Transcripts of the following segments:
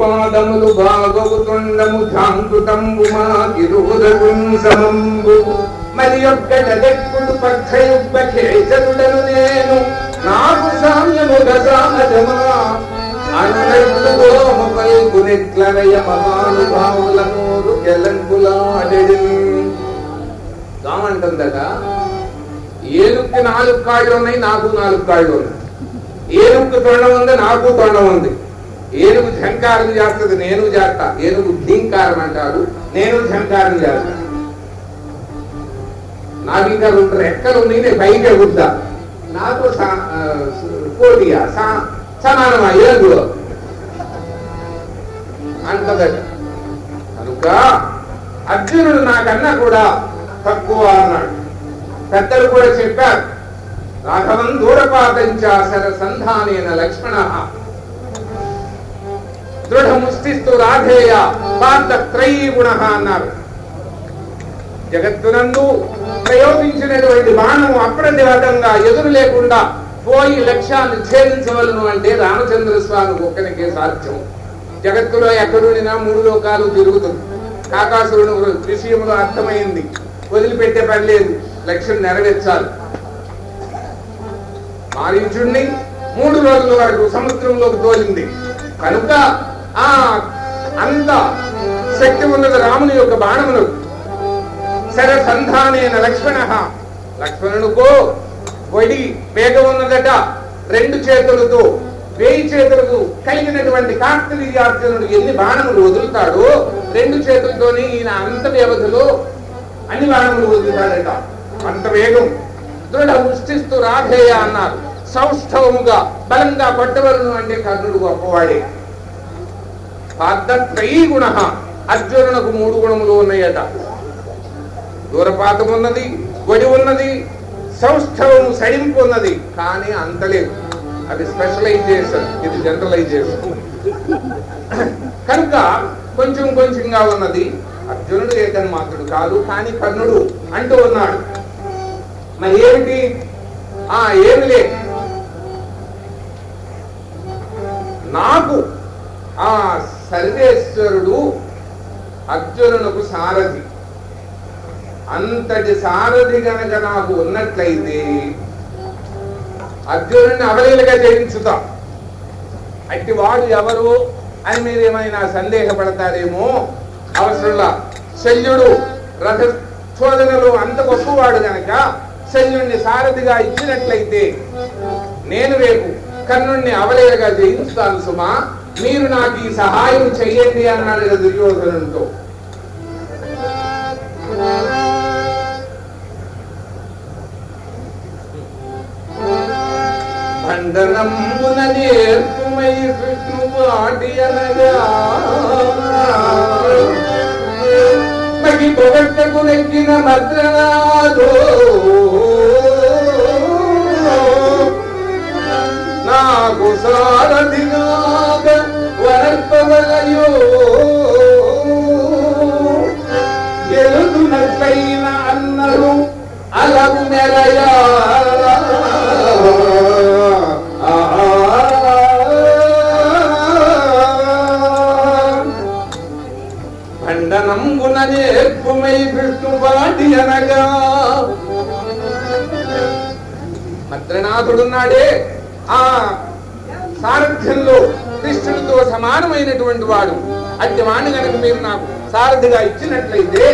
పాదములు బాగవుతుండము ఝాంకుతంబు మా మరి యొక్క దెక్కుడు పక్షయుబ్బ కేసరుడను నేను నాకు సామ్యము గసామజమా అనునట్లు గోమ మహానుభావుల నోరు కెలంకులాడెడి కామంటుందట ఏనుక్కి నాలుగు కాళ్ళు ఉన్నాయి నాకు నాలుగు కాళ్ళు ఉన్నాయి ఏనుగు తొండం ఉంది నాకు తొండం ఉంది ఏనుగు ఝంకారం చేస్తుంది నేను చేస్తా. ఏనుగు ఢీంకారం అంటారు నేను ఝంకారం చేస్తా. నాకు ఇంకా రెండు రెక్కలు ఉన్నాయి నేను పైకి ఎగుద్దా నాకు సా- పోటీయా? సా- సమానమా? ఏనుగు? అంటదట కనుక అర్జునుడు నాకన్నా కూడా తక్కువ అన్నాడు. పెద్దలు కూడా చెప్పారు రాఘవం దూరపాదంచాసర సంధానేన లక్ష్మణ. దృఢ ముష్టిస్తూ రాధేయ పార్థ గుణ అన్నారు. జగత్తునందు ప్రయోగించినటువంటి బాణం అప్రతిహతంగా ఎదురు లేకుండా పోయి లక్ష్యాన్ని ఛేదించవలను అంటే రామచంద్ర స్వామి ఒక్కనికే సాధ్యం జగత్తులో ఎక్కడుండినా మూడు లోకాలు తిరుగుతుంది. కాకాసురుడు విషయంలో అర్థమైంది. వదిలిపెట్టే పని లేదు. లక్ష్యం నెరవేర్చాలి. మారీచుణ్ణి మూడు రోజుల వరకు సముద్రంలోకి తోలింది. కనుక ఆ అంత శక్తి ఉన్నది రాముని యొక్క బాణమును శర సంధానేన లక్ష్మణ. లక్ష్మణుడుకో వడి వేగం ఉన్నదట. రెండు చేతులతో వేయి చేతులకు కలిగినటువంటి కార్తవీర్యార్జునుడు ఎన్ని బాణములు వదులుతాడో రెండు చేతులతోని ఈయన అంత వ్యవధిలో అన్ని బాణములు వదులుతాడట. అంత వేగం. దృఢ ముష్టిస్తూ రాధేయ అన్నారు. సౌష్ఠవముగా బలంగా పట్టవలను అంటే కర్ణుడు గొప్పవాడే. పార్థత్రయీ గుణ అర్జునునకు మూడు గుణములు ఉన్నాయట. దూరపాతం ఉన్నది గొడి ఉన్నది సౌష్ఠవము సడింపు ఉన్నది కానీ అంతలేదు అది స్పెషలైజేషన్. ఇది జనరలైజేషన్. కనుక కొంచెం కొంచెంగా ఉన్నది. అర్జునుడు ఏకన్మాత్రుడు కాదు కానీ కర్ణుడు అంటూ ఉన్నాడు. మరి ఏమిటి? ఆ ఏమి లే నాకు ఆ సర్వేశ్వరుడు అర్జునులకు సారథి. అంతటి సారథి గనక నాకు ఉన్నట్లయితే అర్జునుడిని అవలీలుగా జయించుతా. అట్టి వాడు ఎవరు అని మీరు ఏమైనా సందేహపడతారేమో? అవసరంలా. శల్యుడు రథ అంత గొప్పవాడు గనక శల్యుణ్ణి సారథిగా ఇచ్చినట్లయితే నేను రేపు కర్ణుణ్ణి అవలేలగా జయించుతాను సుమా. మీరు నాకు ఈ సహాయం చెయ్యండి అన్నాడు కదా దుర్యోధనుడితో. బంధనమున నేర్పుమై విష్ణు పాటి మగి పొగట్టకు నెక్కిన మద్రనాథో నాకు సారథిగా వనర్పవలయో గెలుతున్నట్లయిన అన్నలు అలవు మెరయా ఖండనంబున నేర్పుమై విష్ణుపాటి అనగా. మద్రనాథుడున్నాడే ఆ సారథ్యంలో. కృష్ణుడితో సమానమైనటువంటి వాడు. అట్టి వాణ్ణి కనుక మీరు నాకు సారథిగా ఇచ్చినట్లయితే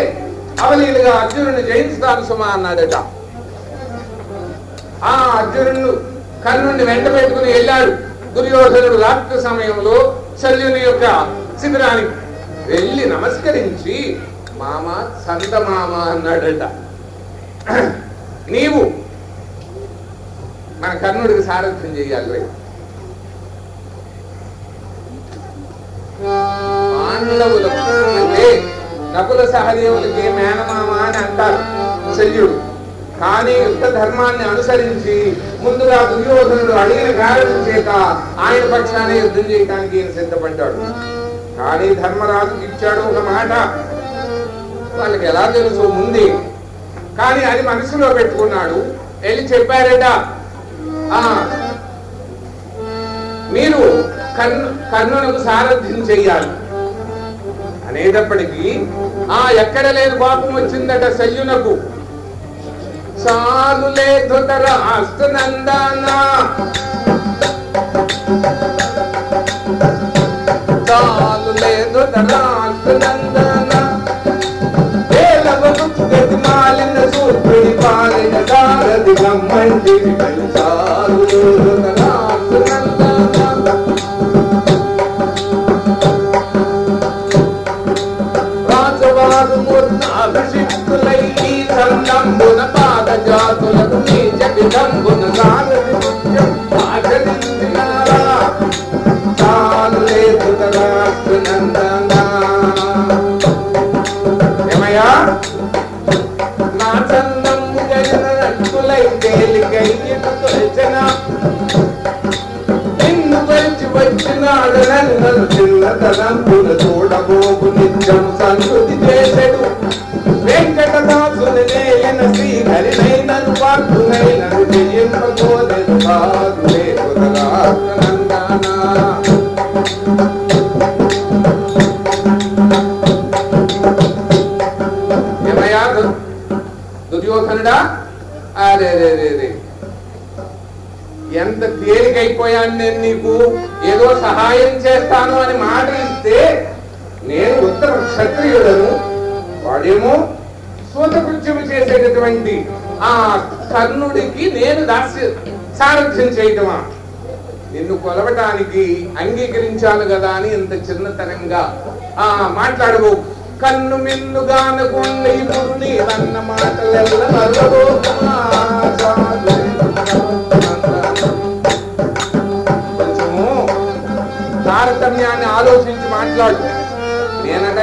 అవలీలుగా అర్జునుడిని జయించుతాను సుమా అన్నాడట. ఆ అర్జునుడు కర్ణుడిని వెంట పెట్టుకుని వెళ్ళాడు. దుర్యోధనుడు రాత్రి సమయంలో శల్యుని యొక్క శిబిరానికి వెళ్ళి నమస్కరించి మామ సంత మామ అన్నాడట. నీవు మన కర్ణుడికి సారథ్యం చేయాలి. పాండవులు అంటే నకుల సహదేవులకి మేనమామ అని అంటారు శల్యుడు కానీ యుద్ధ ధర్మాన్ని అనుసరించి ముందుగా దుర్యోధనుడు అడిగిన కారణం చేత ఆయన పక్షాన్ని యుద్ధం చేయడానికి ఈయన సిద్ధపడ్డాడు. కానీ ధర్మరాజు ఇచ్చాడు ఒక మాట. వాళ్ళకి ఎలా తెలుసు? ముందే కానీ అది మనసులో పెట్టుకున్నాడు. వెళ్ళి చెప్పారట. ఆ మీరు కర్ణు కర్ణునకు సారథ్యం చెయ్యాలి. అనేటప్పటికీ ఆ ఎక్కడ లేని పాపం వచ్చిందట శల్యునకు చాలు లేదు అస్తునందనా చాలులే ధృతర అస్తునందనా మాలిన సూత్రుడి పాలిన సారథి గమ్మంటి చాలు ధృతర రాజవారు మూర్తాభిషిక్తులై పాద జాతులకు నీ జగదంబున సారథి ఆచరించినారా చాలు లేదు ఏమయ్యా నా తొలచిన నిన్ను వచ్చి వచ్చినాడు నన్ను చూడబోకు సంస్కృతి చేసెడు వెంకటదాసుని నేలిన శ్రీహరినైనను పాత్రునైనను జయింపకోదెను కాదులే కుదరాత్మనందానా ఏమయ్యా దుర్యోధనుడా? అరే రే రే రే. ఎంత తేలికైపోయాను నేను నీకు? ఏదో సహాయం చేస్తాను అని మాట ఇస్తే క్షత్రియులను వాడేమో సూతకృత్యము చేసేటటువంటి ఆ కర్ణుడికి నేను దాస్య సారథ్యం చేయటమా? నిన్ను కొలవటానికి అంగీకరించాను కదా అని ఇంత చిన్నతనంగా ఆ మాట్లాడవు. కన్ను మిన్నుగానకుండా ఇప్పుడు నీవన్న మాటలెల్ల కొంచెము తారతమ్యాన్ని ఆలోచించి మాట్లాడు.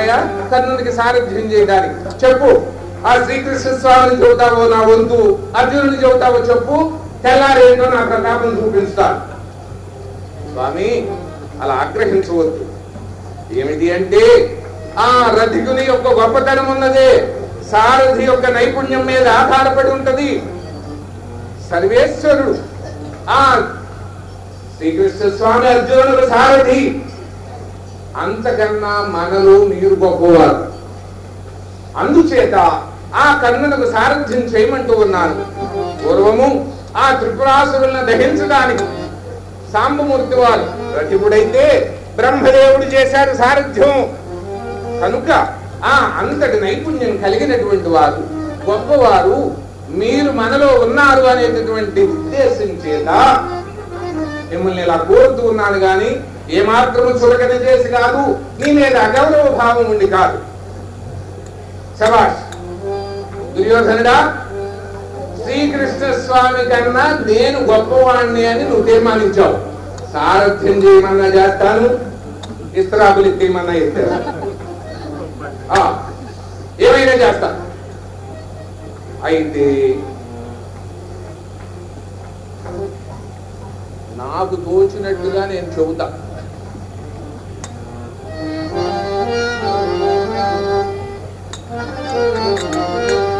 నేనటయ్యా కర్ణునికి సారథ్యం చేయడానికి. చెప్పు. ఆ శ్రీకృష్ణ స్వామిని చెబుతావో నా వంతు? అర్జునుని చెబుతావో చెప్పు. తెల్లారేంటో నా ప్రతాపం చూపిస్తాను స్వామి అలా ఆగ్రహించవద్దు. ఏమిటి అంటే ఆ రథికుని యొక్క గొప్పతనం ఉన్నదే. సారథి యొక్క నైపుణ్యం మీద ఆధారపడి ఉంటది. సర్వేశ్వరుడు. ఆ శ్రీకృష్ణ స్వామి అర్జునుడు సారథి. అంతకన్నా మనలు మీరు గొప్పవారు అందుచేత ఆ కర్ణులకు సారథ్యం చేయమంటూ ఉన్నారు పూర్వము ఆ త్రిపురాసురులను దహించడానికి సాంబమూర్తి వారు రతిపుడైతే బ్రహ్మదేవుడు చేశారు సారథ్యం. కనుక ఆ అంతటి నైపుణ్యం కలిగినటువంటి వారు గొప్పవారు మీరు మనలో ఉన్నారు అనేటటువంటి ఉద్దేశం చేత మిమ్మల్ని ఇలా కోరుతూ ఉన్నాను ఏ ఏమాత్రము చులకన చేసి కాదు నీ మీద అగౌరవ భావం ఉండి కాదు. శబాష్ దుర్యోధనుడా శ్రీకృష్ణ స్వామి కన్నా నేను గొప్పవాణ్ణి అని నువ్వు తీర్మానించావు. సారథ్యం చేయమన్నా చేస్తాను ఇస్త్రాబులు ఎత్తేయమన్నా ఇస్తాను. ఆ, ఏమైనా చేస్తా. అయితే నాకు తోచినట్టుగా నేను చెబుతా. Thank you.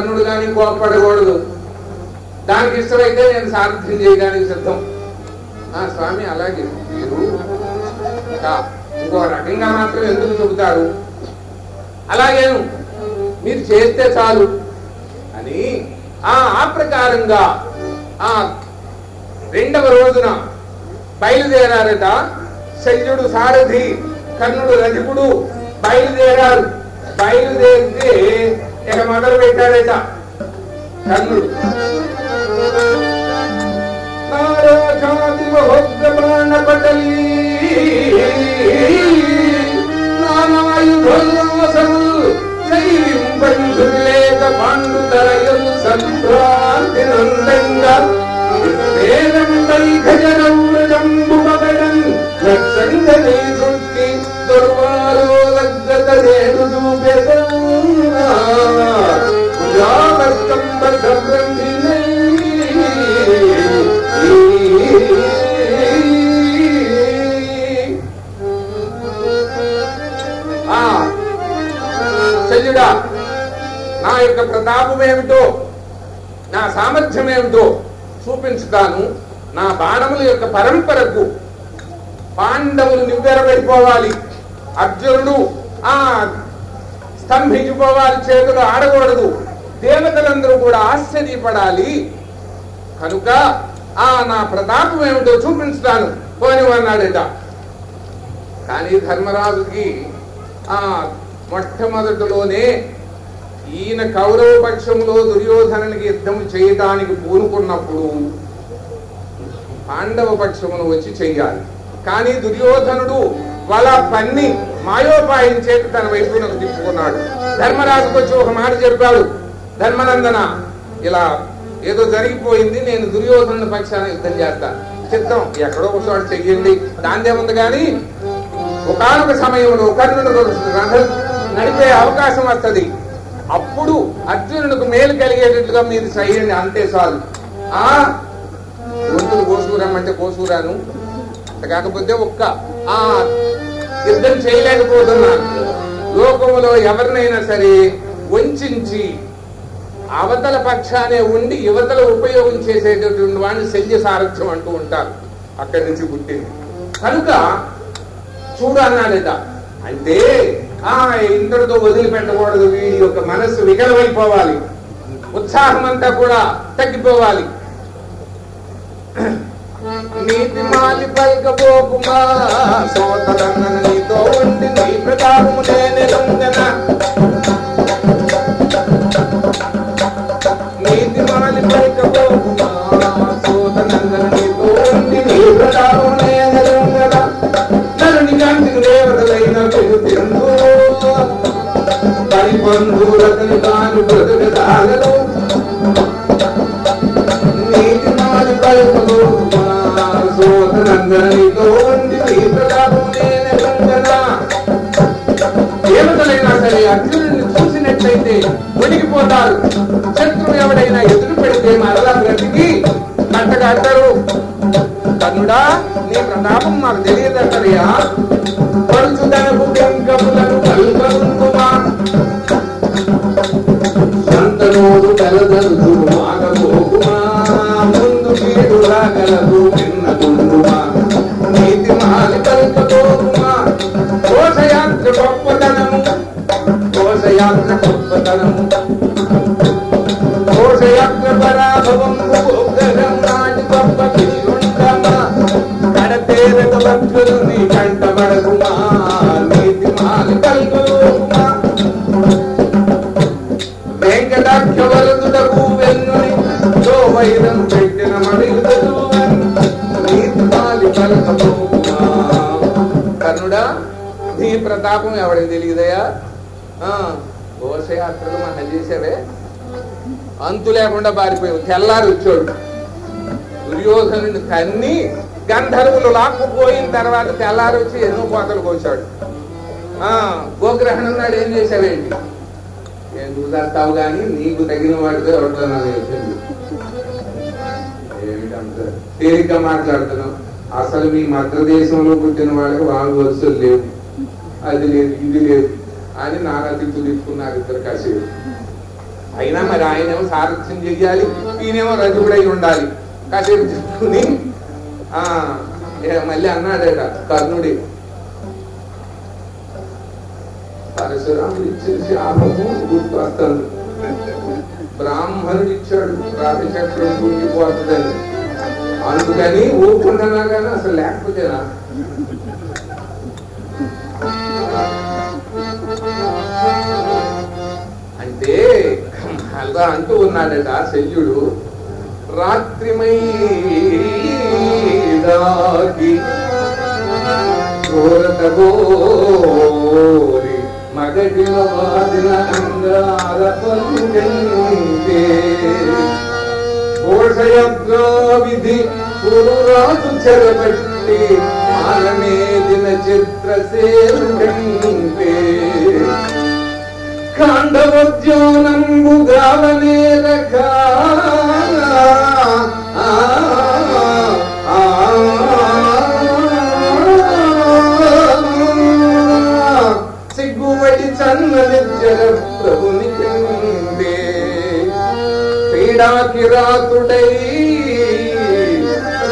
కర్ణుడు కానీ కోపడకూడదు దానికి ఇష్టమైతే నేను సారథ్యం చేయడానికి సిద్ధం. ఆ స్వామి అలాగే. మీరు ఇంకో రకంగా మాత్రం ఎందుకు చెబుతారు? అలాగేను మీరు చేస్తే చాలు అని ఆ ఆ ప్రకారంగా ఆ రెండవ రోజున బయలుదేరారట శల్యుడు సారథి కర్ణుడు రజకుడు బయలుదేరారు. బయలుదేరితే ఇక మొదలు పెట్టారట కర్ణుడు. యొక్క ప్రతాపం ఏమిటో నా సామర్థ్యం ఏమిటో చూపించుతాను. నా బాణముల యొక్క పరంపరకు పాండవులు నివ్వెరబడిపోవాలి అర్జునుడు ఆ స్తంభించిపోవాలి చేతులు ఆడకూడదు. దేవతలందరూ కూడా ఆశ్చర్యపడాలి. కనుక ఆ నా ప్రతాపం ఏమిటో చూపించుతాను. పోనివన్నాడట కానీ ధర్మరాజుకి ఆ మొట్టమొదటిలోనే ఈయన కౌరవ పక్షంలో దుర్యోధనునికి యుద్ధం చేయడానికి పూనుకున్నప్పుడు పాండవ పక్షమును వచ్చి చెయ్యాలి. కానీ దుర్యోధనుడు వాళ్ళ పన్ని మాయోపాయం చేతి తన వైపునకు తిప్పుకున్నాడు. ధర్మరాజుకు వచ్చి ఒక మాట చెప్పాడు. ధర్మనందన ఇలా ఏదో జరిగిపోయింది నేను దుర్యోధను పక్షాన యుద్ధం చేస్తాను చిత్తం ఎక్కడో ఒక చోట చెయ్యండి దాందేముంది కానీ ఒకనొక సమయంలో కర్ణుడు నడిపే అవకాశం వస్తది. అప్పుడు అర్జునుడికి మేలు కలిగేటట్లుగా మీరు చేయండి అంతే చాలు. ఆ? గొంతులు కోసుకురామంటే కోసుకురాను. కాకపోతే ఒక్క. ఆ యుద్ధం చేయలేకపోతున్నాను. లోకంలో ఎవరినైనా సరే వంచి అవతల పక్షానే ఉండి యువతలు ఉపయోగం చేసేటటువంటి వాడిని శల్య సారథ్యం అంటూ ఉంటారు. అక్కడి నుంచి పుట్టింది. కనుక చూడు అన్నాడట అంటే ఇంతటితో వదిలిపెట్టకూడదు. వీడి యొక్క మనస్సు వికలమైపోవాలి. ఉత్సాహం అంతా కూడా తగ్గిపోవాలి. నీతి మాలి పల్కపోకుమా సోతలన్న నీతో ఉండి నీ ప్రకారము లేని లొంగన. నీతి మాలి పల్కపోకుమా పరిబంధురతని తాను బ్రతుకు సాగలు నీతి మాలి పల్కలు సోదరందరితో నీ ప్రతాపం లేని బంధన దేవతలైనా సరే అర్జునుడిని చూసినట్లయితే వణికిపోతారు శత్రువు ఎవడైనా ఎదురు పెడితే మరలా బ్రతికి కట్టగట్టరు కన్నుడా నీ ప్రతాపం మాకు తెలియదంటయ్యా. ಯಾರು రాత్రులు మనం చేసేవే అంతు లేకుండా పారిపోయావు. తెల్లారి వచ్చాడు. దుర్యోధను తన్ని గంధర్వులు లాక్కుపోయిన తర్వాత తెల్లారి వచ్చి ఎన్నో కోతలు కోసాడు ఆ గోగ్రహణం నాడు ఏం చేసావేంటి ఎందుకు చూసేస్తావు కానీ నీకు తగిన వాడితో ఎవరితో నాకు చెప్పింది ఏమిటంత తేలిగ్గా మాట్లాడుతున్నావు? అసలు మీ మద్రదేశంలో పుట్టిన వాళ్ళకి వాళ్ళు వస్తువులు లేవు. అది లేదు ఇది లేదు. అని నానా తిట్టు ఇద్దరు కాసేపు అయినా మరి ఆయనేమో సారథ్యం చెయ్యాలి ఈయనేమో రజుడై ఉండాలి. కాసేపు చెప్పుకుని ఆ మళ్ళీ అన్నాడట కర్ణుడి. పరశురాముడు ఇచ్చిన శాపము గుర్తొస్తుంది బ్రాహ్మణుడు ఇచ్చాడు రాజచక్రం కుంగిపోతుందని అందుకని ఊరుకుంటున్నా కానీ అసలు లేకపోతేనా? అంటే అలా అంటూ ఉన్నాడట శల్యుడు రాత్రిమై దాగి కోరతగోరి మగడిన వాదిన అంగార పంగంటే ఘోషయజ్ఞావిధి పురురాజు చెరబట్టి మానమేదిన చిత్రసేనుడంటే ఖండవద్యోనంబు గావనే రక సిగ్గుబడి చన్నదిచ్చర ప్రభుని కందే. క్రీడా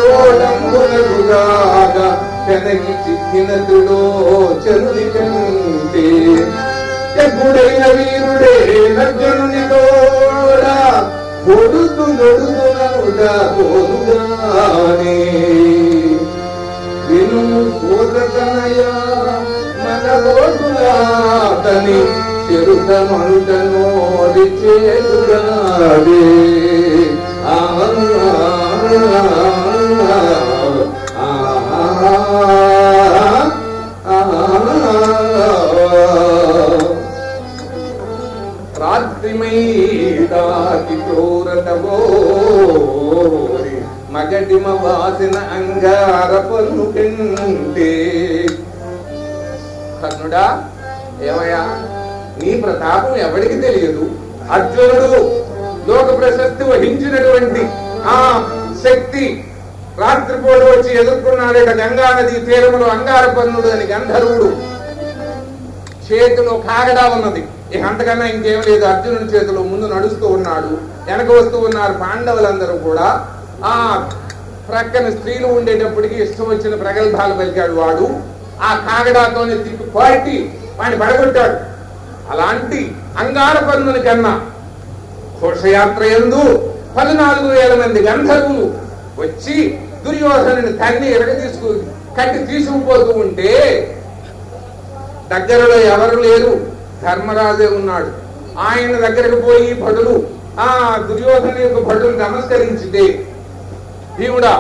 రోడంబునగుగాగా పెనగి చిక్కినతుడో చనుని కంటే ఎప్పుడైన వీరుడే నర్జునుని తోడా. పొడుతు నొడుతుననుట పోదుగానే. విను కోదతనయ మన రోజులాతని చెరుత మనుట నోడి చేతుగాడే ఆ గోరి మగటిమ వాసిన అంగార పన్ను కర్ణుడా ఏమయ్యా నీ ప్రతాపం ఎవరికి తెలియదు? అర్జునుడు లోక ప్రశస్తి వహించినటువంటి ఆ శక్తి రాత్రిపూట వచ్చి ఎదుర్కొన్నాడట గంగా నది తీరములో అంగారపన్నుడు అని గంధర్వుడు చేతిలో కాగడా ఉన్నది. ఇక అంతకన్నా ఇంకేం లేదు. అర్జునుడి చేతిలో ముందు నడుస్తూ ఉన్నాడు. వెనక వస్తూ ఉన్నారు పాండవులందరూ కూడా. ఆ ప్రక్కన స్త్రీలు ఉండేటప్పటికి ఇష్టం వచ్చిన ప్రగల్భాలు పలికాడు వాడు. ఆ కాగడాతోనే తిప్పి కొట్టి వాడిని పడగొట్టాడు. అలాంటి అంగారపన్నుని కన్నా ఘోషయాత్ర ఎందు పద్నాలుగు వేల మంది గంధర్వులు వచ్చి దుర్యోధనుని తన్ని ఎరగ తీసుకు కట్టి తీసుకుపోతూ ఉంటే దగ్గరలో ఎవరు లేరు. ధర్మరాజే ఉన్నాడు. ఆయన దగ్గరకు పోయి భటులు ఆ దుర్యోధన యొక్క భటులు నమస్కరించితే భీముడా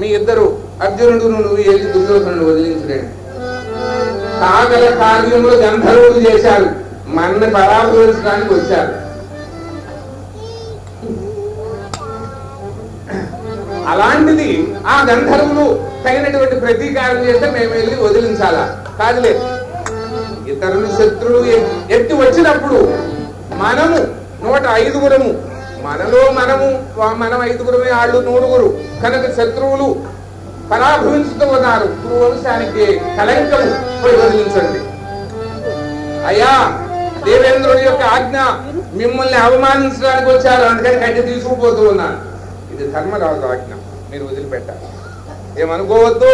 మీ ఇద్దరు అర్జునుడు నువ్వు వెళ్ళి దుర్యోధనుడు వదిలించలేడు కాగల కార్యములు గంధర్వులు చేశారు. మన్ను పరామర్శించడానికి వచ్చారు. అలాంటిది ఆ గంధర్వులు తగినటువంటి ప్రతీకారం చేస్తే మేము వెళ్ళి వదిలించాలా? కాదులే. ఇతరులు శత్రువులు ఎత్తి వచ్చినప్పుడు మనము నూట ఐదుగురము మనలో మనము మనం ఐదుగురమే వాళ్ళు నూరుగురు కనుక శత్రువులు పరాభవించుతూ ఉన్నారు కురువంశానికి కలంకము వదిలించండి. అయ్యా దేవేంద్రుడి యొక్క ఆజ్ఞ మిమ్మల్ని అవమానించడానికి వచ్చారు అందుకని కంటి తీసుకుపోతూ ఉన్నాను. ఇది ధర్మరాజు ఆజ్ఞ మీరు వదిలిపెట్టాలి. ఏమనుకోవద్దు.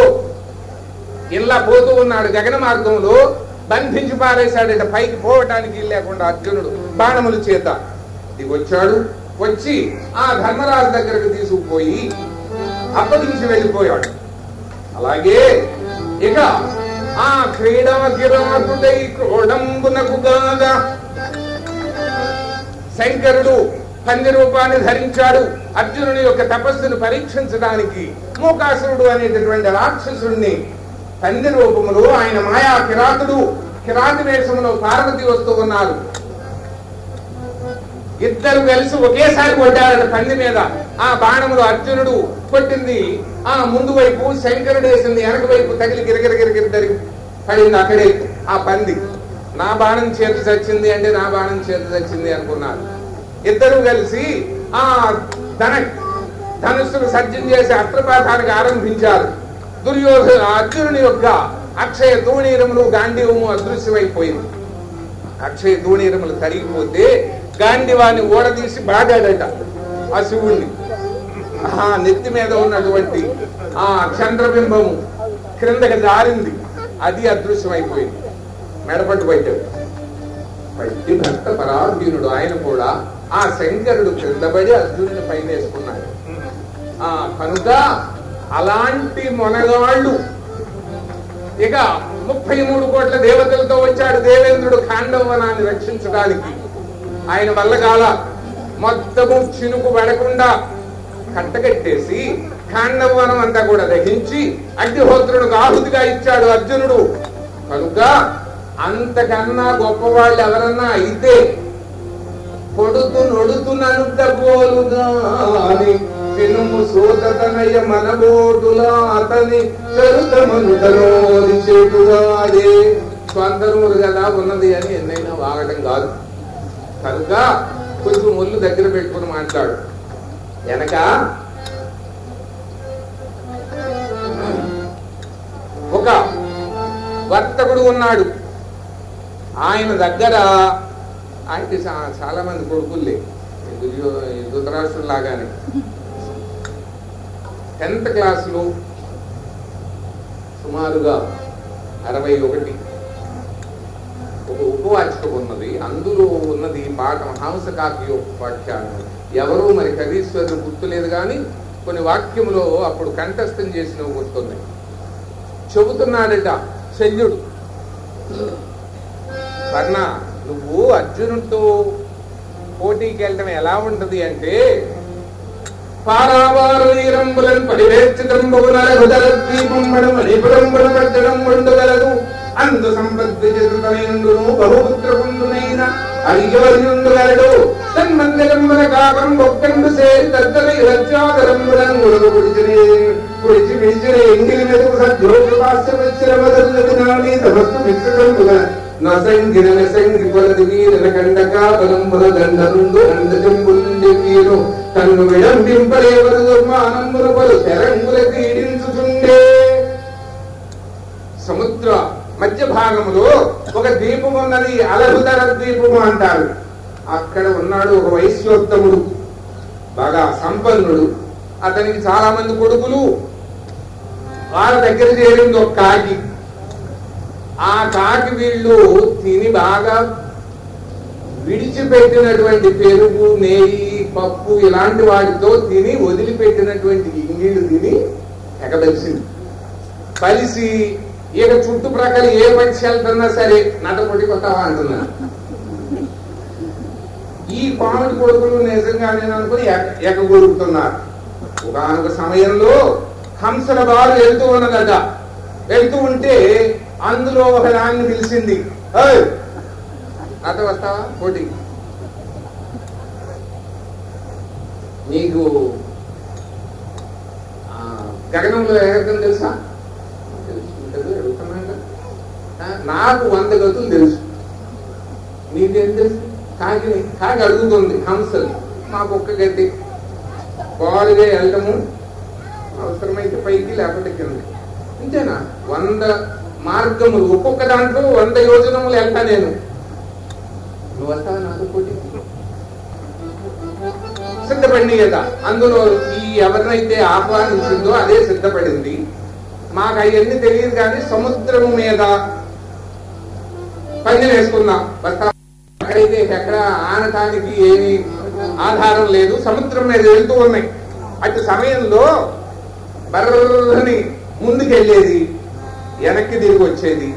ఇలా పోతూ ఉన్నాడు గగన మార్గంలో బంధించి పారేశాడట పైకి పోవటానికి లేకుండా అర్జునుడు బాణముల చేత దిగొచ్చాడు. వచ్చి ఆ ధర్మరాజు దగ్గరకు తీసుకుపోయి అప్పగించి వెళ్ళిపోయాడు. అలాగే ఇక ఆ క్రీడా కిరాతుడై క్రోడంబునకు గాగా శంకరుడు పంది రూపాన్ని ధరించాడు. అర్జునుని యొక్క తపస్సును పరీక్షించడానికి మూకాసురుడు అనేటటువంటి రాక్షసుడిని పంది రూపములో ఆయన మాయా కిరాతుడు. కిరాతి వేషములో పార్వతి వస్తూ ఉన్నారు. ఇద్దరు కలిసి ఒకేసారి కొట్టారట పంది మీద. ఆ బాణములు అర్జునుడు కొట్టింది. ఆ ముందు వైపు శంకరుడు వేసింది వెనక వైపు తగిలి గిరగిర తరిగి పడింది అక్కడే ఆ పంది. నా బాణం చేతి చచ్చింది అంటే నా బాణం చేతి చచ్చింది అనుకున్నారు. ఇద్దరు కలిసి ఆ ధన ధనుస్సును సజ్జం చేసి అస్త్రపాతానికి ఆరంభించారు. దుర్యోధన అర్జునుని యొక్క అక్షయ తూణీరములు గాంధీవము అదృశ్యమైపోయింది. అక్షయ తూణీరములు తరిగిపోతే గాంధీవాన్ని ఓడదీసి బాగాడట ఆ శివుణ్ణి. ఆ నెత్తి మీద ఉన్నటువంటి ఆ చంద్రబింబము క్రిందకి జారింది. అది అదృశ్యమైపోయింది. మెడపట్టు పట్టాడు పట్టి భక్త పరాధీనుడు ఆయన కూడా ఆ శంకరుడు క్రిందపడి అర్జునుని పైన వేసుకున్నాడు. ఆ కనుక అలాంటి మొనగాళ్ళు. ఇక ముప్పై మూడు కోట్ల దేవతలతో వచ్చాడు దేవేంద్రుడు ఖాండవనాన్ని రక్షించడానికి. ఆయన వల్ల కాల మొత్తము చినుకు పడకుండా కట్టగట్టేసి ఖాండవనం అంతా కూడా దహించి అగ్నిహోత్రుడికి ఆహుతిగా ఇచ్చాడు అర్జునుడు. కనుక అంతకన్నా గొప్పవాళ్ళు ఎవరన్నా అయితే పొడుతు నొడుతునంత పోలుగాని వినుము సూతనయ మనబోటులా అతని చరుతమనుటలోది చెడుగాదే స్వంతనూరు కదా ఉన్నది అని ఎన్నైనా వాగటం కాదు. కనుక కొంచెం ముళ్ళు దగ్గర పెట్టుకుని మాట్లాడు. వెనక. ఒక వర్తకుడు ఉన్నాడు. ఆయన దగ్గర ఆయనకి చాలా మంది కొడుకుల్లే ధృతరాష్ట్రం లాగానే టెన్త్ క్లాసులో సుమారుగా అరవై ఒకటి ఒక ఉపవాచకం ఉన్నది. అందులో ఉన్నది పాఠం హంస కావ్య వాక్యాన్ని ఎవరు మరి కవీశ్వరుడు గుర్తులేదు కానీ కొన్ని వాక్యములో అప్పుడు కంఠస్థం చేసినవి గుర్తున్నాయి. చెబుతున్నాడట శల్యుడు. కర్ణ నువ్వు అర్జునుడితో పోటీకి వెళ్ళటం ఎలా ఉంటుంది అంటే పారావారు నీరంబులను పరివేర్చితంబునల హృదయ దీపంబడు మణిపురంబుల మధ్యడం ఉండగలదు అందు సంపత్తి చతుతనయుండును బహుపుత్రకుండునైన అయ్యవర్యుండుగలడు తన్మందిరంబుల కాకం బొక్కండు సేరి తద్దలై రజ్జాగరంబులను గురుగు గుడిచినే గుడిచి పిలిచినే ఎంగిలి మెతుకు సద్యోగు వాస్య వచ్చిన మొదలు నాని సమస్త మిత్రుడంబుగా నసంగిన నసంగి కొలది వీరన కండక బలంబుల దండనుండు అండజంబులుండి వీరు తన్ను విడంబింపలేవరు దుర్మానముల పలు తెరంగుల క్రీడించుచుండే సముద్ర మధ్య భాగములో ఒక దీపం ఉన్నది అలహుదర దీపము అంటారు. అక్కడ ఉన్నాడు ఒక వైశ్యోత్తముడు బాగా సంపన్నుడు. అతనికి చాలా మంది కొడుకులు. వాళ్ళ దగ్గర చేరింది ఒక కాకి. ఆ కాకి వీళ్ళు తిని బాగా విడిచిపెట్టినటువంటి పెరుగు నెయ్యి పప్పు ఇలాంటి వాటితో తిని వదిలిపెట్టినటువంటి ఇంగిళ్ళు తిని ఎగదలిసింది. కలిసి ఇక చుట్టుప్రక్కల ఏ పక్షి వెళ్తున్నా సరే నటపొడి కొట్టావా అంటున్నా. ఈ పాముడి కొడుకులు నిజంగా నేను అనుకుని ఎగగొరుకుతున్నారు ఒకనొక సమయంలో హంసల బాలు వెళ్తూ ఉన్నదట. వెళ్తూ ఉంటే అందులో ఒక దాన్ని పిలిచింది నట వస్తావా? పోటీ. నీకు ఆ, గగనంలో ఎగరటం తెలుసా? నాకు వంద గతులు తెలుసు. నీకేం తెలుసు? కాకి కాకి అడుగుతుంది హంసలు మాకు ఒక్క గడ్డి బాలుగా వెళ్ళటము అవసరమైతే పైకి లేకపోతే కింద అంతేనా వంద మార్గములు. ఒక్కొక్క దాంట్లో వంద యోజనములు వెళ్తా నేను. నువ్వు వస్తావు నాకు పోటీ? సిద్ధపడింది కదా. అందులో ఈ ఎవరినైతే ఆహ్వానించిందో అదే సిద్ధపడింది. మాకు అవన్నీ తెలియదు కానీ సముద్రము మీద పని వేసుకుందాం. అక్కడైతే ఎక్కడ ఆనటానికి ఏమి ఆధారం లేదు. సముద్రం మీద వెళ్తూ ఉన్నాయి. అటు సమయంలో బర్రని ముందుకెళ్ళేది వెనక్కి తిరిగి వచ్చేది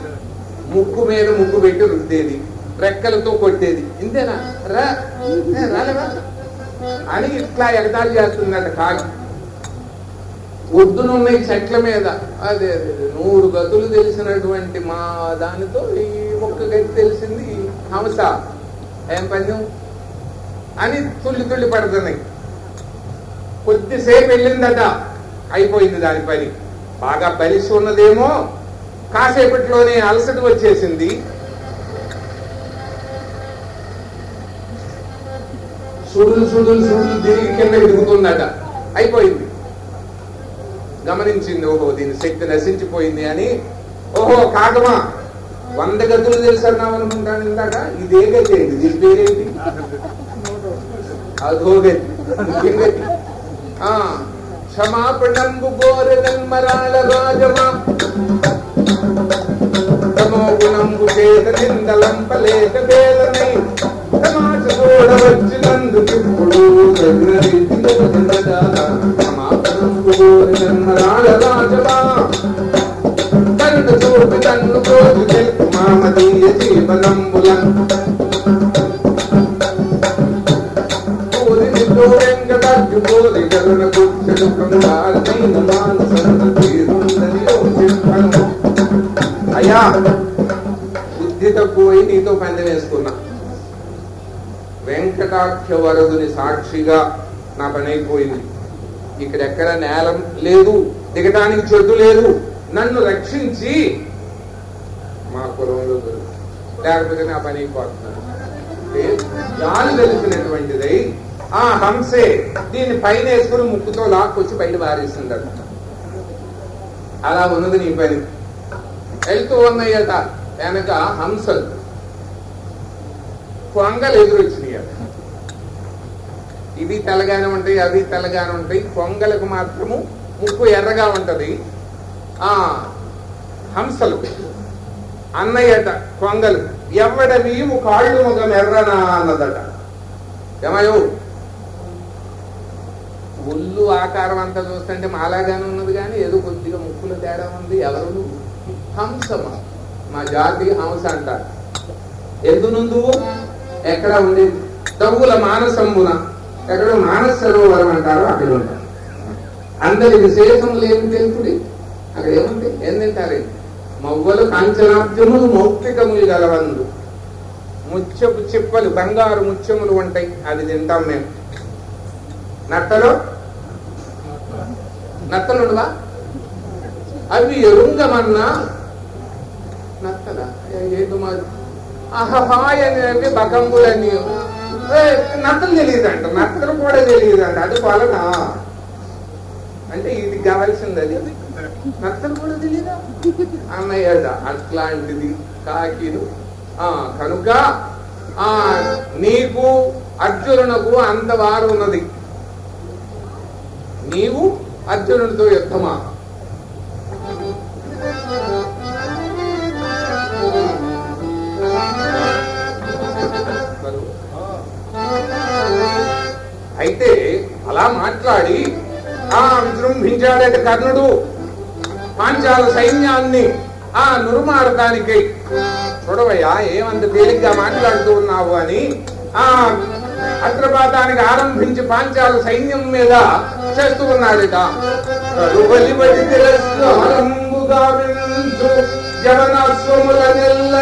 ముక్కు మీద ముక్కు పెట్టి రుద్దేది రెక్కలతో కొట్టేది. ఇంతేనా? రా. రాలేవా? అని ఇట్లా ఎగతాళి చేస్తుందట కాకి ఒడ్డునున్న ఈ చెట్ల మీద. అదే అదే, నూరు గతులు తెలిసినటువంటి మా దానితో ఈ ఒక్క గతి తెలిసింది హంస. ఏం పందెం? అని తుల్లి తుల్లి పడుతున్నాయి. కొద్దిసేపు వెళ్ళిందట అయిపోయింది దాని పని. బాగా బలిసి ఉన్నదేమో కాసేపట్లోనే అలసట వచ్చేసింది. సుడులు సుడులు సుడులు తిరిగి కింద అయిపోయింది. గమనించింది ఓహో దీని శక్తి నశించిపోయింది అని. ఓహో కాకమా? వంద గదులు తెలుసన్నావు అనుకుంటాను ఇందాక? ఇదే గతి దీని పేరేంటి? అదో గతి. ఆ క్షమాపణంబు కోరి నన్మరాళ రాజమా? తమో గుణంబు చేత నిందలంపలేక వేలనై సమాజ చూడవచ్చినందుకిప్పుడు తగిన రీతిలో నిందజాల క్షమాపణంబు కోరి నన్మరాళ రాజమా కరుణ చూపి తన్ను కోరి తెలుపు మామదీయ జీవనంబులను అయ్యా బుద్ధి తక్కువై నీతో పందెం వేసుకున్నా. వెంకటాఖ్య వరదుని సాక్షిగా నా పని అయిపోయింది ఇక్కడెక్కడ నేలం లేదు దిగటానికి చెట్టు లేదు నన్ను రక్షించి మా కులంలో లేకపోతే నా పని అయిపోతున్నాను అంటే తెలిసినటువంటిదై ఆ హంసే దీన్ని పైన వేసుకుని ముక్కుతో లాక్కొచ్చి బయట బారేసిందట అలా ఉన్నది నీ పని. వెళ్తూ ఉన్నాయట వెనక హంసలు. కొంగలు ఎదురొచ్చినాయట ఇవి తెల్లగానే ఉంటాయి అవి తెల్లగానే ఉంటాయి. కొంగలకు మాత్రము ముక్కు ఎర్రగా ఉంటది. ఆ హంసలు. అన్నయ్యట కొంగలు ఎవడ నీవు కాళ్ళు ముఖం ఎర్రనా అన్నదట. ఏమయో ఒళ్ళు ఆకారం అంతా చూస్తుంటే మాలాగానే ఉన్నది కానీ ఏదో కొద్దిగా ముక్కులు తేడా ఉంది. ఎవరు? హంసమ. మా జాతి హంస అంటారు. ఎందునుందు? ఎక్కడ ఉంది తగుల మానసమ్మున ఎక్కడ మానస సరోవరం అంటారు అక్కడ ఉంటారు. అందరి విశేషములు ఏమి తెలుపుడి. అక్కడ ఏముంది? ఏం తింటారు? మవ్వలు కాంచనాబ్జములు మౌక్తికములు గలవందు. ముత్యపు చిప్పలు బంగారు ముత్యములు ఉంటాయి. అవి తింటాం మేము. నట్టలు నత్తలుండవా అవి ఎరుంగమన్నా అహహాయ్ అని బకంబులని నత్తలు తెలియదంట నత్తలు కూడా తెలియదంట అది పాలన? అంటే ఇది కావాల్సింది అది. నత్తలు కూడా తెలియదా? అన్నయ్యద అట్లాంటిది కాకిలు ఆ కనుక ఆ నీకు అర్జునునకు అంత వారు ఉన్నది. నీవు అర్జునుడితో యుద్ధమా? అయితే అలా మాట్లాడి ఆ విజృంభించాడట కర్ణుడు. పాంచాల సైన్యాన్ని ఆ నురుమాడటానికి. చూడవయ్యా ఏమంత తేలిగ్గా మాట్లాడుతూ ఉన్నావు అని. ఆ అగ్రపాతానికి ఆరంభించి పాంచాల సైన్యం మీద చేస్తూ ఉన్నాడట. జవనస్వముల నెల్ల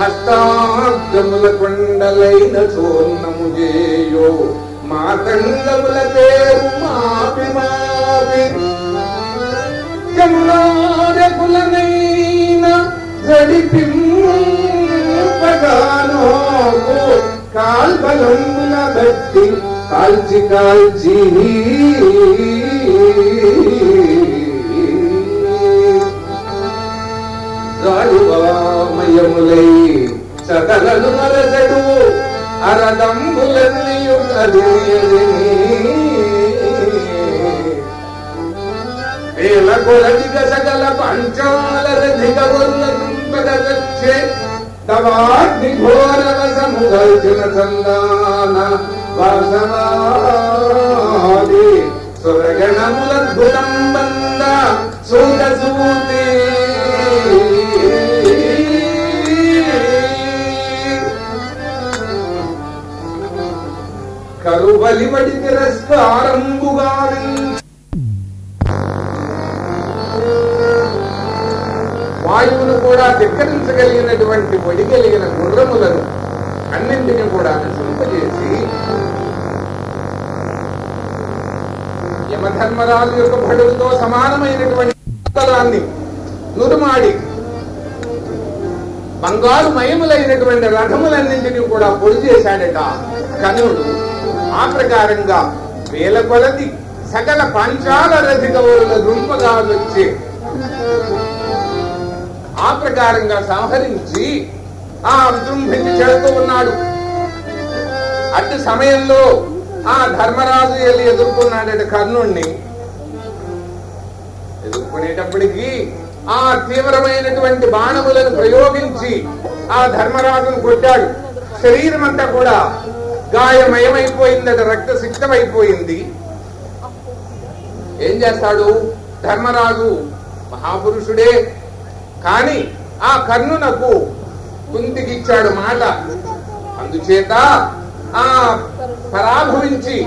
హస్తాబ్దముల కొండలైన చూర్ణము చేయో మాతంగముల పేరు మాపి మాపి. జమునారకులనైన జడిపింపగానో కాల్బలంబుల బట్టి కాల్చి కాల్చి జాడువామయములై సకలను మరసడు అరదంబులన్నయు వేల కొలదిగ సకల పంచాల రధిక తవాగ్ని ఘోర వసముగర్జున సందాన వాసవాది సురగణములద్భుతం బంద సూత సూతే కరువలిబడి తిరస్కారంబుగా వాయువును కూడా ధిక్కరించగలిగినటువంటి పొడిగలిగిన గుర్రములను అన్నింటినీ కూడా నశింపజేసి యమధర్మరాజు యొక్క భటులతో సమానమైనటువంటి బలాన్ని నురుమాడి బంగారు మయములైనటువంటి రథములన్నింటినీ కూడా పొడి చేశాడట కనుడు ఆ ప్రకారంగా వేల కొలది సకల పంచాల రథికవుల దుంపగా వచ్చి ఆ ప్రకారంగా సంహరించి ఆ విజృంభించి చెడుతూ ఉన్నాడు. అట్టి సమయంలో ఆ ధర్మరాజు వెళ్ళి ఎదుర్కొన్నాడట కర్ణుణ్ణి. ఎదుర్కొనేటప్పటికీ ఆ తీవ్రమైనటువంటి బాణములను ప్రయోగించి ఆ ధర్మరాజును కొట్టాడు. శరీరం అంతా కూడా గాయమయమైపోయిందట రక్త సిక్తమైపోయింది ఏం చేస్తాడు? ధర్మరాజు మహాపురుషుడే. కాని ఆ కర్ణునకు కుంతికిచ్చాడు మాట. అందుచేత ఆ పరాభవించి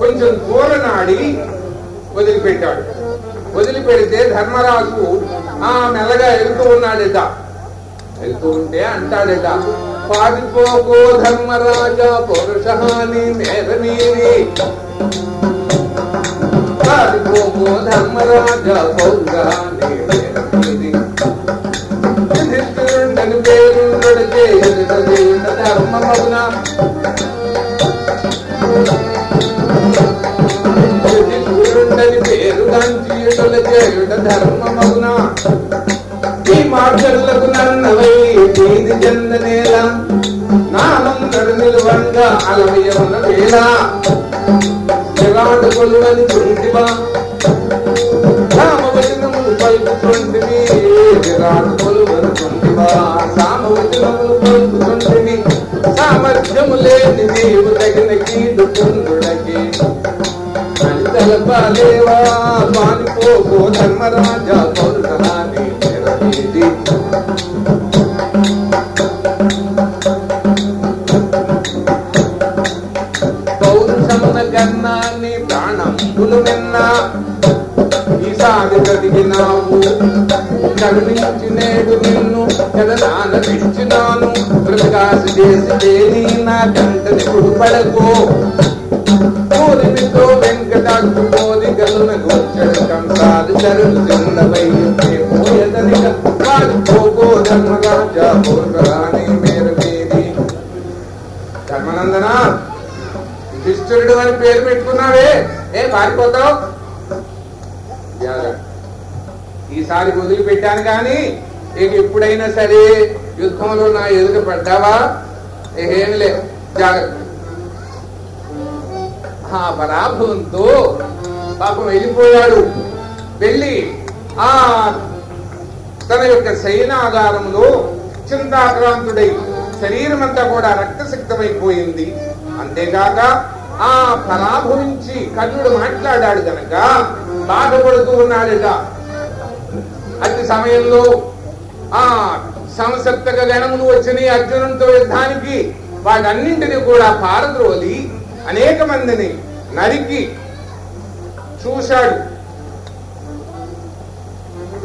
కొంచెం దూరనాడి వదిలిపెట్టాడు. వదిలిపెడితే ధర్మరాజు ఆ మెల్లగా వెళ్తూ ఉన్నాడట. వెళ్తూ ఉంటే అంటాడట పాడిపోకో ధర్మరాజా పౌరుషహాని మేర మీరి పారిపోకో ధర్మరాజా పౌరుషహాని మేర మీరి యుధిష్ఠిరుండని పేరుండడు చేయుట చేయుట యుధిష్ఠిరుండని పేరు చేయుట మాటలకు మార్గలకు నన్నవై నీది జన్ననేల నానందడు నిలువంగా అలవయమున వేళ. విరాడు కొలువని చుంటివా రామవచనములు పలుకుతుంటివి విరాడు కొలువని చుంటివా రామవచనములు పలుకుతుంటివి సామర్థ్యము లేని నీవు తగిన కీడు కుందుడకి అని తెలపలేవా పానిపోకో ధర్మరాజా పౌరుషాన్ని ప్రకాశ చేసి నా కంటని కుడుపడకో కోరిమితో వెంకటాక్షు మోది గలున గోచడు కంసాలు చరులు చిన్నవై పోయదనిక వాడు పోగో ధర్మరాజ పోరాని మేర మీది ధర్మనందన యుధిష్ఠిరుడు అని పేరు పెట్టుకున్నావే. ఏ పారిపోతావు? ఈసారి వదిలిపెట్టాను కానీ ఇక ఎప్పుడైనా సరే యుద్ధంలో నా ఎదురు పడ్డావా? ఏం లేదు జాగ్రత్త. పరాభవంతో పాపం వెళ్ళిపోయాడు. వెళ్ళి ఆ తన యొక్క శయనాగారంలో చింతాక్రాంతుడై శరీరం అంతా కూడా రక్తసిక్తమైపోయింది. అంతేకాక ఆ పరాభవించి కర్ణుడు మాట్లాడాడు గనక బాధపడుతూ ఉన్నాడట. అతి సమయంలో ఆ సంసప్తక గణములు వచ్చినాయి అర్జునుడితో యుద్ధానికి. వాటన్నింటినీ కూడా పారద్రోలి అనేక మందిని నరికి చూశాడు.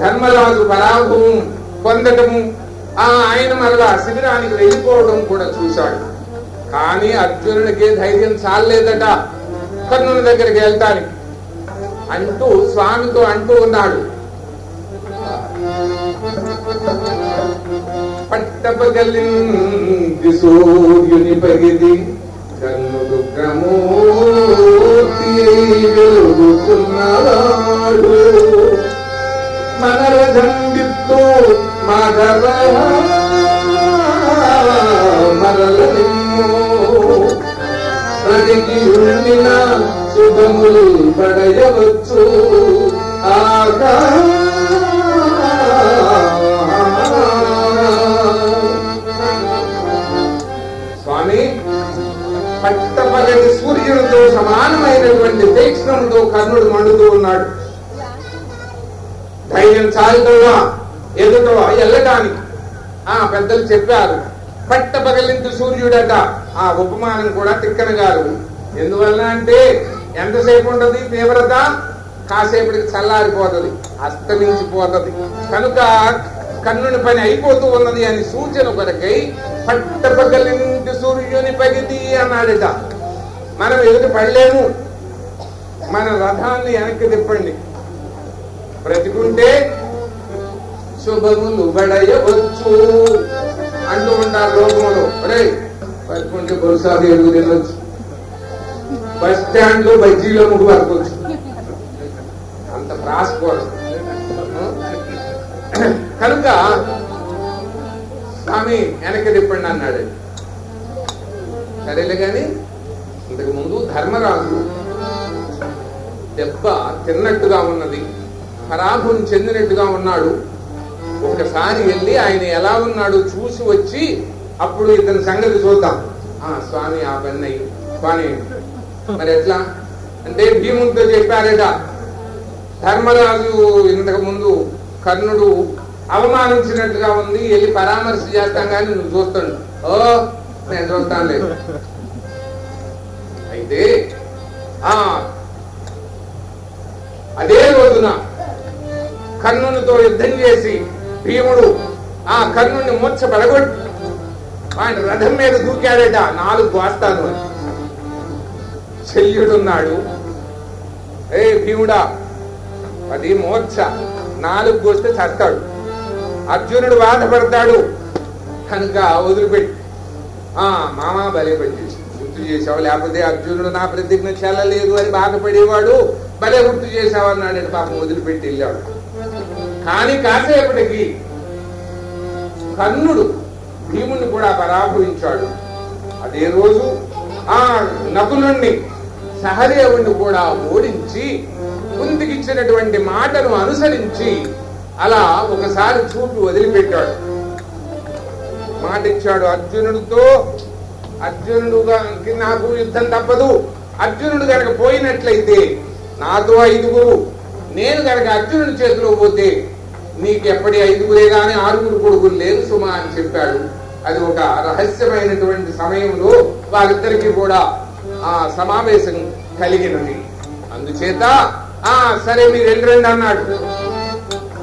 ధర్మరాజు పరాభవం పొందటము ఆ ఆయన మరలా శిబిరానికి వెళ్ళిపోవడం కూడా చూశాడు. కానీ అర్జునుడికి ధైర్యం చాలలేదట కర్ణుని దగ్గరికి వెళ్తానికి. అంటూ స్వామితో అంటూ ఉన్నాడు. పట్టపగలింది సూర్యుని పగిది కన్నుడు క్రమూర్తి వెలుగుతున్నాడు. మనరథం విత్తు మాధవ మరల నిమ్ము ప్రతికి ఉండిన శుభములు పడయవచ్చు. ఆకా పట్టపగటి సూర్యుడితో సమానమైనటువంటి తీక్ష్ణంతో కర్ణుడు మండుతూ ఉన్నాడు. ధైర్యం చాలుతుందా ఎదుటో వెళ్ళటానికి. ఆ పెద్దలు చెప్పారు పట్ట పగలింది సూర్యుడట. ఆ ఉపమానం కూడా తిక్కన గారు. ఎందువల్ల అంటే ఎంతసేపు ఉండదు తీవ్రత? కాసేపటికి చల్లారిపోతుంది అస్తమించిపోతుంది. కనుక కన్నుని పని అయిపోతూ ఉన్నది అని సూచన కొరకై పట్ట పగలింది సూర్యుని పగిది అన్నాడట. మనం ఎదుట పడలేము. మన రథాన్ని వెనక్కి తిప్పండి. బ్రతికుంటే శుభములు పడయవచ్చు అంటూ ఉంటారు లోకములు. ఒరే బతుకుంటే బహుశా ఎరుగు తినొచ్చు. బస్ స్టాండ్లో బజ్జీలో ముగ్గు పడుకోవచ్చు అంత రాసుకోవడం కనుక స్వామి వెనక్కి తిప్పండి అన్నాడు. సరేలే కానీ ఇంతకు ముందు ధర్మరాజు దెబ్బ తిన్నట్టుగా ఉన్నది పరాభం చెందినట్టుగా ఉన్నాడు. ఒకసారి వెళ్ళి ఆయన ఎలా ఉన్నాడు చూసి వచ్చి అప్పుడు ఇతని సంగతి చూద్దాం. ఆ స్వామి ఆ పని స్వామి మరి ఎట్లా? అంటే భీముడితో చెప్పారట ధర్మరాజు ఇంతకు ముందు కర్ణుడు అవమానించినట్టుగా ఉంది వెళ్ళి పరామర్శ చేస్తాం కానీ నువ్వు చూస్తాడు. ఓ నేను చూస్తాను లేదు. అయితే ఆ అదే రోజున కర్ణునితో యుద్ధం చేసి భీముడు ఆ కర్ణుని మూర్ఛ పడగొట్టు ఆయన రథం మీద దూకాడట. నాలుగు వాస్తాను అని. శల్యుడున్నాడు ఏ భీముడా అది మూర్ఛ నాలుగు కోస్తే చస్తాడు. అర్జునుడు బాధపడతాడు. కనుక వదిలిపెట్టి. మామా బలే పనిచేసి గుర్తు చేసావు లేకపోతే అర్జునుడు నా ప్రతిజ్ఞ చెల్లలేదు అని బాధపడేవాడు. భలే గుర్తు చేసావు అన్నాడు పాపం వదిలిపెట్టి వెళ్ళాడు. కానీ కాసేపటికి కర్ణుడు భీముణ్ణి కూడా పరాభవించాడు. అదే రోజు ఆ నకులుణ్ణి సహదేవుణ్ణి కూడా ఓడించి కుంతికిచ్చినటువంటి మాటను అనుసరించి అలా ఒకసారి చూపి వదిలిపెట్టాడు. మాట ఇచ్చాడు అర్జునుడితో. అర్జునుడుగా నాకు యుద్ధం తప్పదు. అర్జునుడు గనక పోయినట్లయితే నాతో ఐదుగురు. నేను గనక అర్జునుడి చేతిలో పోతే నీకు ఎప్పటి ఐదుగురే గాని ఆరుగురు కొడుకులు లేరు సుమా అని చెప్పాడు. అది ఒక రహస్యమైనటువంటి సమయంలో వారిద్దరికి కూడా ఆ సమావేశం కలిగినది. అందుచేత ఆ సరే మీరు రెండు రెండు అన్నాడు.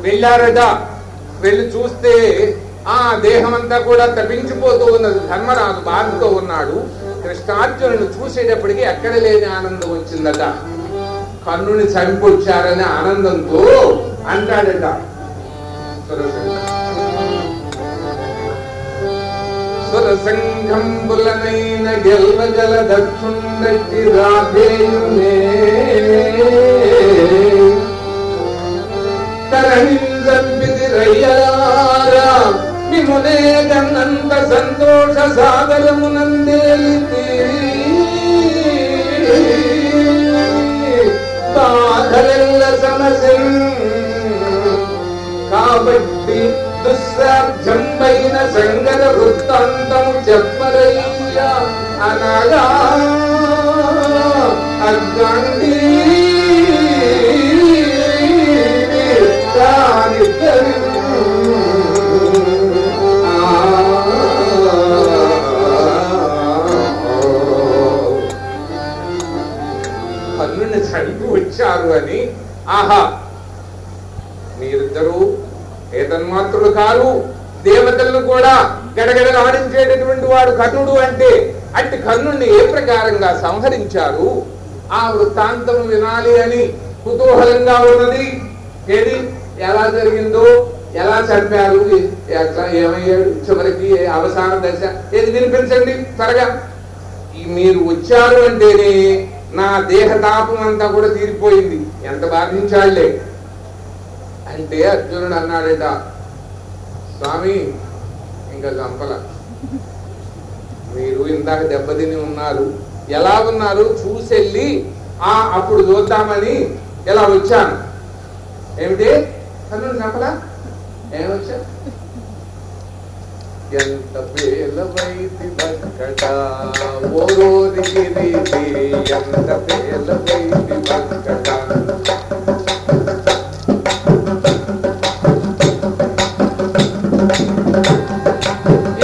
వెళ్ళారట. వెళ్ళి చూస్తే ఆ దేహం అంతా కూడా తప్పించిపోతూ ఉన్నది. ధర్మరాజు బాధతో ఉన్నాడు. కృష్ణార్జునుడు చూసేటప్పటికి ఎక్కడ లేని ఆనందం వచ్చిందట. కర్ణుని చంపొచ్చారనే ఆనందంతో అంటాడట. సురసంఘంబులనైన గెల్వజల దక్షుండటి రాధేయునే. తరణిందంపిది రయ్యలారా విమునే గన్నంత సంతోష సాగరమునందేలితి బాధలెల్ల సమస్య కాబట్టి దుస్సాధ్యంపైన సంగత వృత్తాంతము చెప్పరయ్యా అనగా అగ్గండి ఆహా. మీరిద్దరూ ఏతన్మాత్రులు కారు దేవతలను కూడా గడగడలాడించేటటువంటి వాడు కర్ణుడు అంటే అట్టి కర్ణుణ్ణి ఏ ప్రకారంగా సంహరించారు? ఆ వృత్తాంతం వినాలి అని కుతూహలంగా ఉన్నది. ఏది? ఎలా జరిగిందో? ఎలా చంపారు? ఎట్లా ఏమయ్యాడు? చివరికి అవసాన దశ? ఏది వినిపించండి త్వరగా. మీరు వచ్చారు అంటేనే నా దేహ తాపం అంతా కూడా తీరిపోయింది. ఎంత బాధించాళ్ళే? అంటే అర్జునుడు అన్నాడట స్వామి ఇంకా చంపల. మీరు ఇందాక దెబ్బతిని ఉన్నారు. ఎలా ఉన్నారు? చూసెళ్ళి ఆ అప్పుడు చూద్దామని ఇలా వచ్చాను. ఏమిటి? కర్ణుడు చంపలా? ఏమొచ్చా ಎಂತ ಬೇಲ ವೈತಿ ಭಕ್ಕಟ ಓರೋರಿಗೆ ರೀತಿ ಎಂತ ಬೇಲ ವೈತಿ ಭಕ್ಕಟ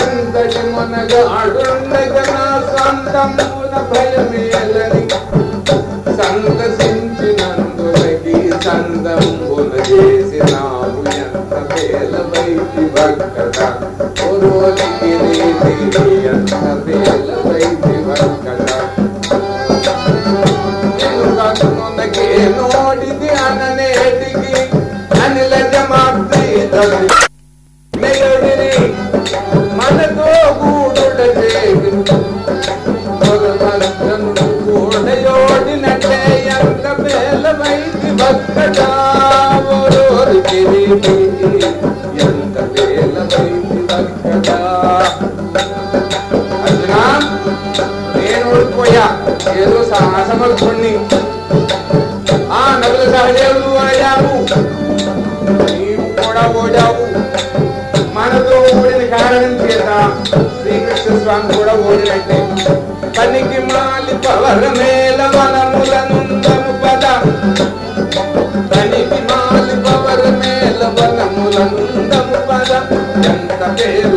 ಎಂದಡಿ ಮನಗ ಅಡುಣ್ಣಗನ ಸಂತಂ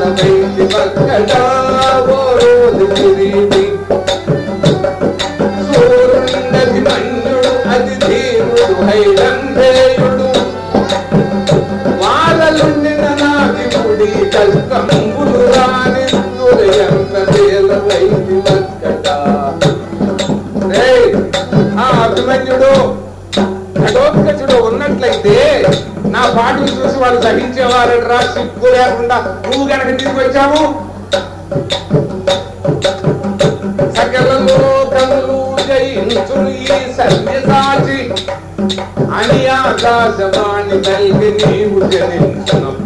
వైద్య పక్కడా ఓ రోజు కిరీటి సూర్యుండది మన్యుడు అది వారలుండిన రాని వేల వైద్య ఆ అభిమన్యుడు ఘటోత్కచుడు ఉన్నట్లయితే నా పాటలు చూసి వాళ్ళు సహించేవారు రా సిగ్గు లేకుండా నువ్వు కనుక తీసుకొచ్చాము. సకలలో సకల లోకములు ఈ సర్వసాచి అని ఆకాశవాణి కలిగి నీవు జనించినప్పుడు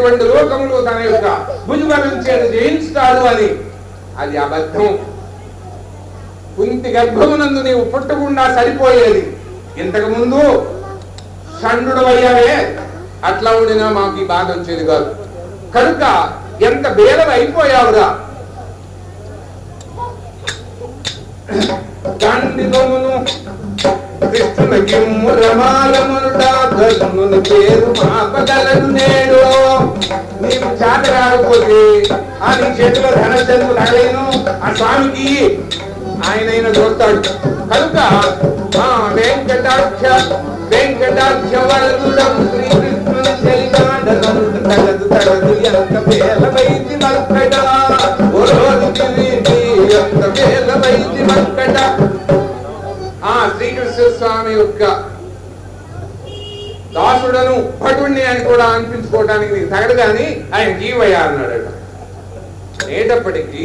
సమస్తమైనటువంటి లోకములు తన యొక్క భుజబలం చేత జయించుతాడు అని. అది అబద్ధం. కుంతి గర్భమునందు నీవు పుట్టకుండా సరిపోయేది. ఇంతకు ముందు షండు అయ్యావే అట్లా ఉండినా మాకు ఈ బాధ వచ్చేది కాదు. కనుక ఎంత బేరం అయిపోయావురా. దండిగమును రమాలము గిమ్ము పేరు మాపగలను నేడు. నీకు చేత రాకపోతే ఆ నీ చేతిలో ధనచందు తగలేను ఆ స్వామికి. ఆయనైన చూస్తాడు. కనుక ఆ వెంకటాక్ష వెంకటాక్ష వరదుడం శ్రీకృష్ణుని చెలికాడనుడు తగదు తగదు ఎంత పేల వైద్య మక్కట ఓ రోజు ఎంత పేల వైద్య మక్కట ఆ శ్రీకృష్ణ స్వామి యొక్క దాసుడను భటుణ్ణి అని కూడా అనిపించుకోవడానికి నీకు తగడు కానీ ఆయన జీవయ్యా అన్నాడట అనేటప్పటికీ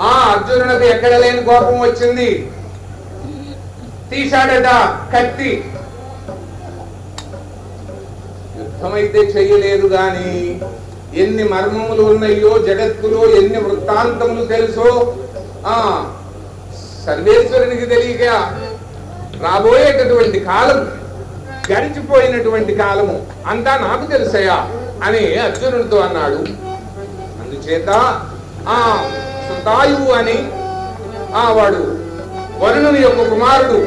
ఆ అర్జునుడికి ఎక్కడ లేని కోపం వచ్చింది? తీశాడట కత్తి. యుద్ధమైతే చెయ్యలేదు గాని ఎన్ని మర్మములు ఉన్నాయో జగత్తులో ఎన్ని వృత్తాంతములు తెలుసో ఆ సర్వేశ్వరునికి తెలియక రాబోయేటటువంటి కాలం గడిచిపోయినటువంటి కాలము అంతా నాకు తెలుసయా అని అర్జునుడితో అన్నాడు. అందుచేత ఆ సుతాయువు అని ఆ వాడు వరుణుని యొక్క కుమారుడు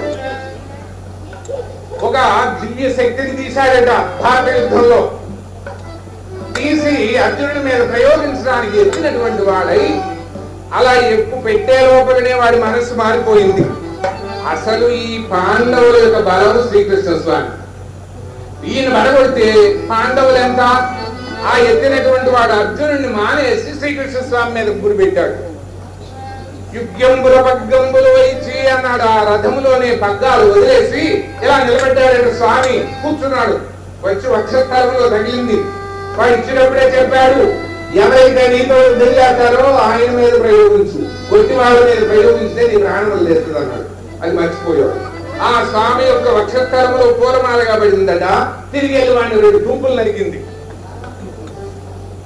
ఒక దివ్య శక్తిని తీశాడట భారత యుద్ధంలో. తీసి అర్జునుడి మీద ప్రయోగించడానికి ఎత్తినటువంటి వాడై అలా ఎక్కువ పెట్టే లోపలనే వాడి మనస్సు మారిపోయింది. అసలు ఈ పాండవుల యొక్క బలం శ్రీకృష్ణ స్వామి. ఈయన బలగొడితే పాండవులు ఎంత ఆ ఎత్తినటువంటి వాడు అర్జునుడిని మానేసి శ్రీకృష్ణ స్వామి మీద గురి పెట్టాడు. యుగ్యంబుల పగ్గంబులు వైచి అన్నాడు ఆ రథములోనే పగ్గాలు వదిలేసి ఇలా నిలబెట్టాడు స్వామి. కూర్చున్నాడు. వచ్చి వక్షస్థలంలో తగిలింది. వాడు ఇచ్చినప్పుడే చెప్పాడు ఎవరైతే నీతో తెలియాతారో ఆయన మీద ప్రయోగించు. కొట్టి వాళ్ళ మీద ప్రయోగించితే నీ ప్రాణం లేస్తుంది అన్నాడు అది మర్చిపోయాడు. ఆ స్వామి యొక్క వక్షస్థలంలో పూలమాలగా పడిందట తిరిగి వెళ్ళి వాడిని రెండు గుంపులు నరికింది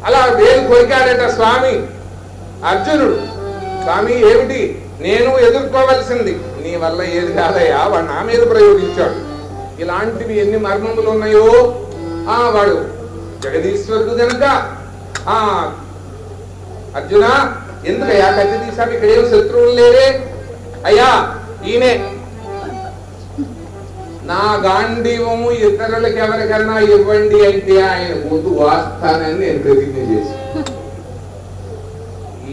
అలా వేలు కొరికాడట స్వామి. అర్జునుడు స్వామి ఏమిటి? నేను ఎదుర్కోవలసింది. నీ వల్ల ఏది కాదయ్యా? వాడు నా మీద ప్రయోగించాడు. ఇలాంటివి ఎన్ని మర్మములు ఉన్నాయో? ఆ వాడు జగదీశ్వరుడు గనుక. ఆ అర్జున ఎందుకయ్యా కత్తి తీసాము ఇక్కడ ఏం శత్రువులు లేరే? అయ్యా ఈయనే నా గాంధీవము ఇతరులకు ఎవరికన్నా ఇవ్వండి అంటే ఆయన గొంతు వాస్తానని నేను ప్రతిజ్ఞ చేసి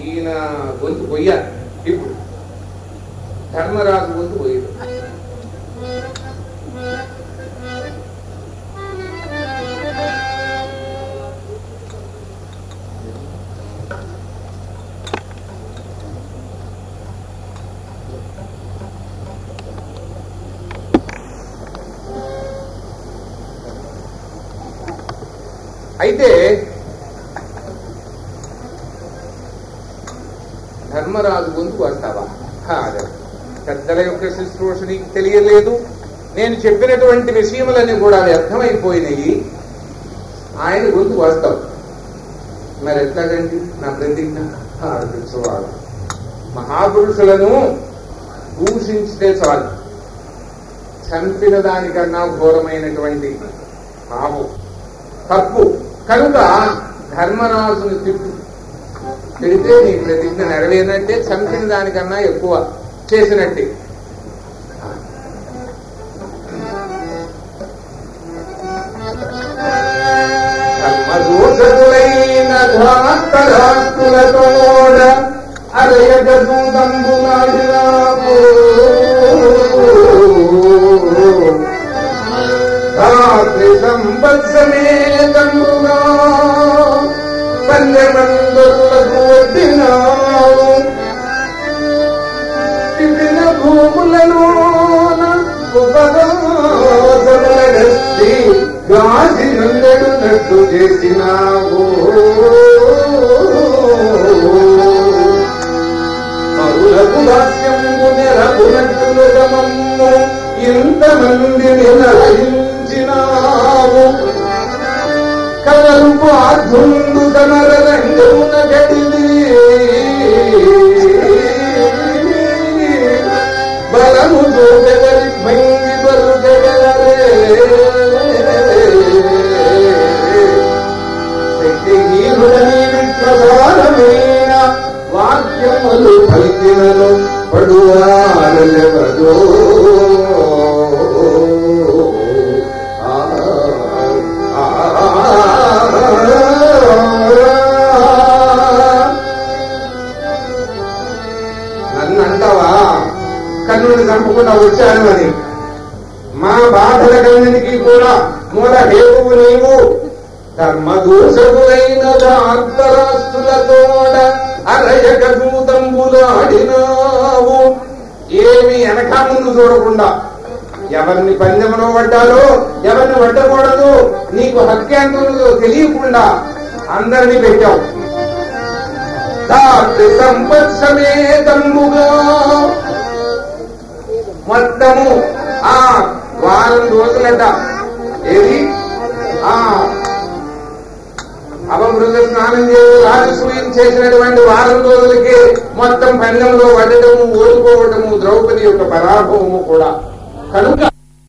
ఈయన గొంతు పోయారు ఇప్పుడు ధర్మరాజు గొంతు పోయారు అయితే ధర్మరాజు ముందుకు వస్తావా? కాదు పెద్దల యొక్క శుశ్రూష నీకు తెలియలేదు. నేను చెప్పినటువంటి విషయములన్నీ కూడా వ్యర్థమైపోయినాయి. ఆయన గురించి వస్తావు. మరి ఎట్లాగండి? నా ప్రతిజ్ఞ? ఆలోచించేవాడు మహాపురుషులను దూషించితే చాలు. చంపిన దానికన్నా ఘోరమైనటువంటి పాపం. తప్పు. కనుక ధర్మరాజుని తిట్టు. తిడితే నీకు ప్రతిజ్ఞ నెరవేరినట్టే చంపిన దానికన్నా ఎక్కువ చేసినట్టే. ధర్మదోషములైన ధాస్తరాస్తులతోడ అరయగ రాత్రి సంవత్సమేతముగా గాజి నందడునట్టు చేసినావు. అరులకు దాస్యంబు నెరపునట్టులు గమమ్ము ఇంతమందిని నరయించినావు కలరుపు ఆర్ధుండు తమర రంగున గడిది బలము చూపెదరి పడువారలెవరో ఆ నన్ను అంటావా వచ్చాను అని. మా బాధలకన్నిటికీ కూడా మూల హేతువు నీవు ధర్మదూషకులైన అంతరాస్తులతోడ అరయక దూతంబులాడినా ఏమి వెనక ముందు చూడకుండా ఎవరిని పందెంలో పడ్డాలో ఎవరిని పట్టకూడదు నీకు హక్కేంతో తెలియకుండా అందరినీ పెట్టావు. రాత్రి సంపత్సమేతంబుగా మొత్తము ఆ వారం రోజులట. ఏది? ఆ అవమృత స్నానం చేసి రాజసూయం చేసినటువంటి వారం రోజులకి మొత్తం పందెంలో పడటము ఓడిపోవటము ద్రౌపది యొక్క పరాభవము కూడా. కనుక